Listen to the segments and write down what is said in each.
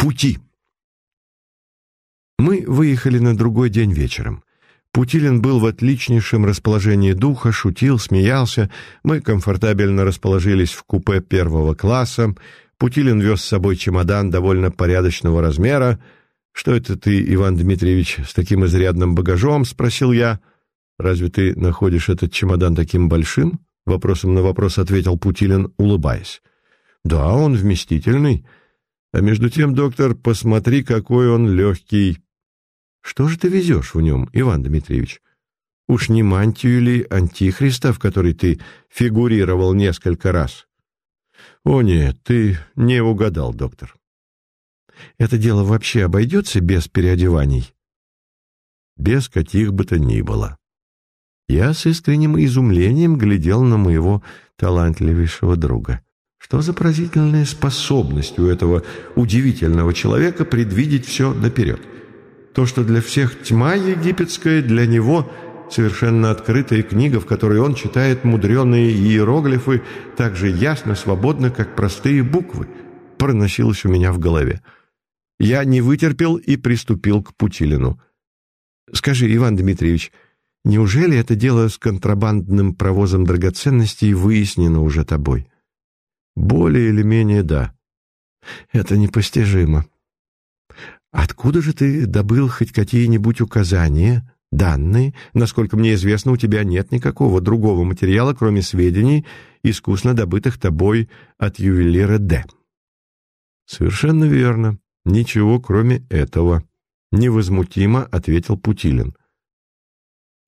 пути. Мы выехали на другой день вечером. Путилин был в отличнейшем расположении духа, шутил, смеялся. Мы комфортабельно расположились в купе первого класса. Путилин вез с собой чемодан довольно порядочного размера. «Что это ты, Иван Дмитриевич, с таким изрядным багажом?» — спросил я. «Разве ты находишь этот чемодан таким большим?» — вопросом на вопрос ответил Путилин, улыбаясь. «Да, он вместительный. А между тем, доктор, посмотри, какой он легкий. Что же ты везешь в нем, Иван Дмитриевич? Уж не мантию ли антихриста, в которой ты фигурировал несколько раз? О нет, ты не угадал, доктор. Это дело вообще обойдется без переодеваний? Без каких бы то ни было. Я с искренним изумлением глядел на моего талантливейшего друга. Что за поразительная способность у этого удивительного человека предвидеть все наперед? То, что для всех тьма египетская, для него совершенно открытая книга, в которой он читает мудреные иероглифы так же ясно, свободно, как простые буквы, проносилось у меня в голове. Я не вытерпел и приступил к Путилину. «Скажи, Иван Дмитриевич, неужели это дело с контрабандным провозом драгоценностей выяснено уже тобой?» «Более или менее да». «Это непостижимо. Откуда же ты добыл хоть какие-нибудь указания, данные? Насколько мне известно, у тебя нет никакого другого материала, кроме сведений, искусно добытых тобой от ювелира Д. Совершенно верно. Ничего, кроме этого. Невозмутимо ответил Путилин.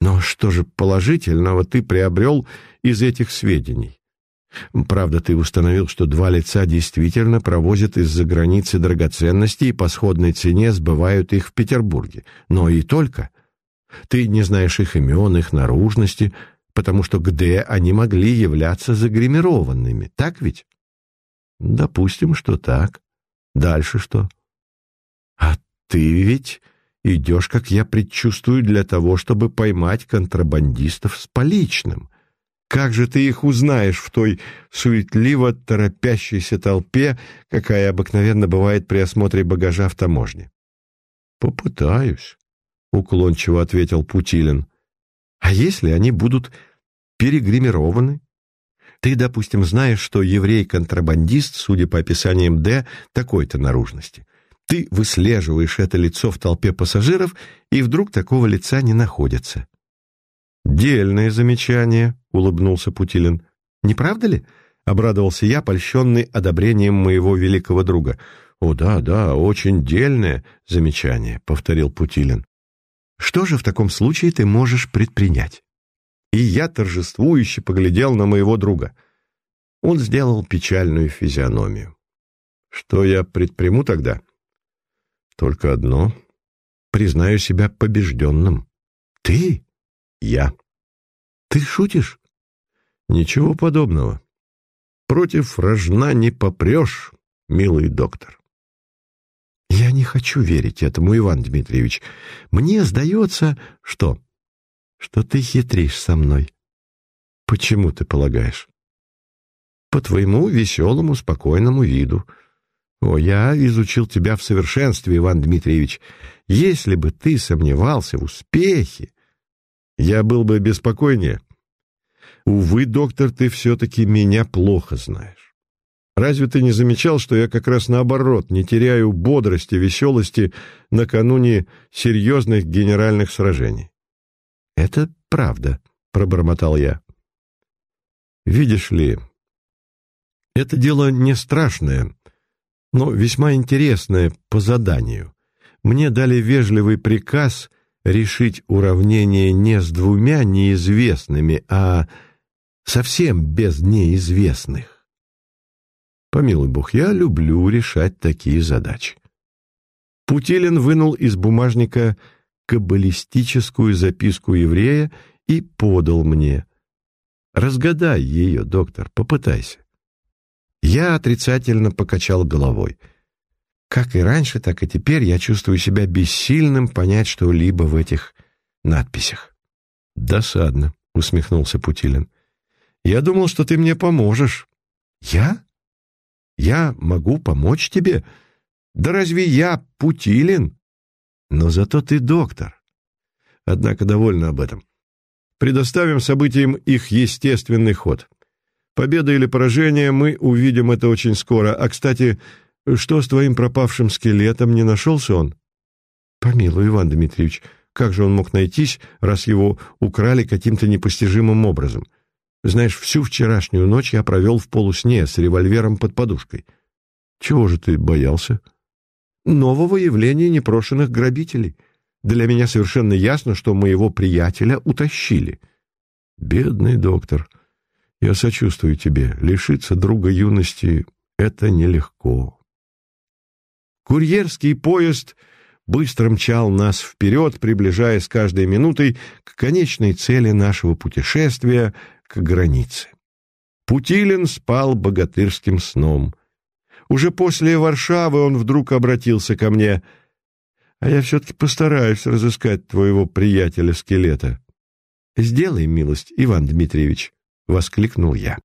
Но что же положительного ты приобрел из этих сведений? Правда, ты установил, что два лица действительно провозят из-за границы драгоценности и по сходной цене сбывают их в Петербурге. Но и только. Ты не знаешь их имен, их наружности, потому что где они могли являться загримированными, так ведь? Допустим, что так. Дальше что? А ты ведь идешь, как я предчувствую, для того, чтобы поймать контрабандистов с поличным. Как же ты их узнаешь в той суетливо торопящейся толпе, какая обыкновенно бывает при осмотре багажа в таможне? Попытаюсь, уклончиво ответил Путилин. А если они будут перегримированы? Ты, допустим, знаешь, что еврей-контрабандист, судя по описаниям Д, такой-то наружности. Ты выслеживаешь это лицо в толпе пассажиров, и вдруг такого лица не находится. «Дельное замечание», — улыбнулся Путилин. «Не правда ли?» — обрадовался я, польщенный одобрением моего великого друга. «О, да, да, очень дельное замечание», — повторил Путилин. «Что же в таком случае ты можешь предпринять?» И я торжествующе поглядел на моего друга. Он сделал печальную физиономию. «Что я предприму тогда?» «Только одно. Признаю себя побежденным». «Ты?» Я. Ты шутишь? Ничего подобного. Против рожна не попрешь, милый доктор. Я не хочу верить этому, Иван Дмитриевич. Мне сдается, что... Что ты хитришь со мной. Почему ты полагаешь? По твоему веселому, спокойному виду. О, я изучил тебя в совершенстве, Иван Дмитриевич. Если бы ты сомневался в успехе, я был бы беспокойнее. Увы, доктор, ты все-таки меня плохо знаешь. Разве ты не замечал, что я как раз наоборот, не теряю бодрости, веселости накануне серьезных генеральных сражений? Это правда, пробормотал я. Видишь ли, это дело не страшное, но весьма интересное по заданию. Мне дали вежливый приказ — решить уравнение не с двумя неизвестными, а совсем без неизвестных. Помилуй бог, я люблю решать такие задачи. Путилин вынул из бумажника каббалистическую записку еврея и подал мне. «Разгадай ее, доктор, попытайся». Я отрицательно покачал головой — как и раньше, так и теперь я чувствую себя бессильным понять что-либо в этих надписях. «Досадно», — усмехнулся Путилин. «Я думал, что ты мне поможешь». «Я? Я могу помочь тебе? Да разве я Путилин? Но зато ты доктор. Однако довольна об этом. Предоставим событиям их естественный ход. Победа или поражение, мы увидим это очень скоро. А, кстати, что с твоим пропавшим скелетом, не нашелся он? Помилуй, Иван Дмитриевич, как же он мог найтись, раз его украли каким-то непостижимым образом? Знаешь, всю вчерашнюю ночь я провел в полусне с револьвером под подушкой. Чего же ты боялся? Нового явления непрошенных грабителей. Для меня совершенно ясно, что моего приятеля утащили. Бедный доктор, я сочувствую тебе. Лишиться друга юности — это нелегко. Курьерский поезд быстро мчал нас вперед, приближаясь каждой минутой к конечной цели нашего путешествия, к границе. Путилин спал богатырским сном. Уже после Варшавы он вдруг обратился ко мне. «А я все-таки постараюсь разыскать твоего приятеля-скелета». «Сделай милость, Иван Дмитриевич», — воскликнул я.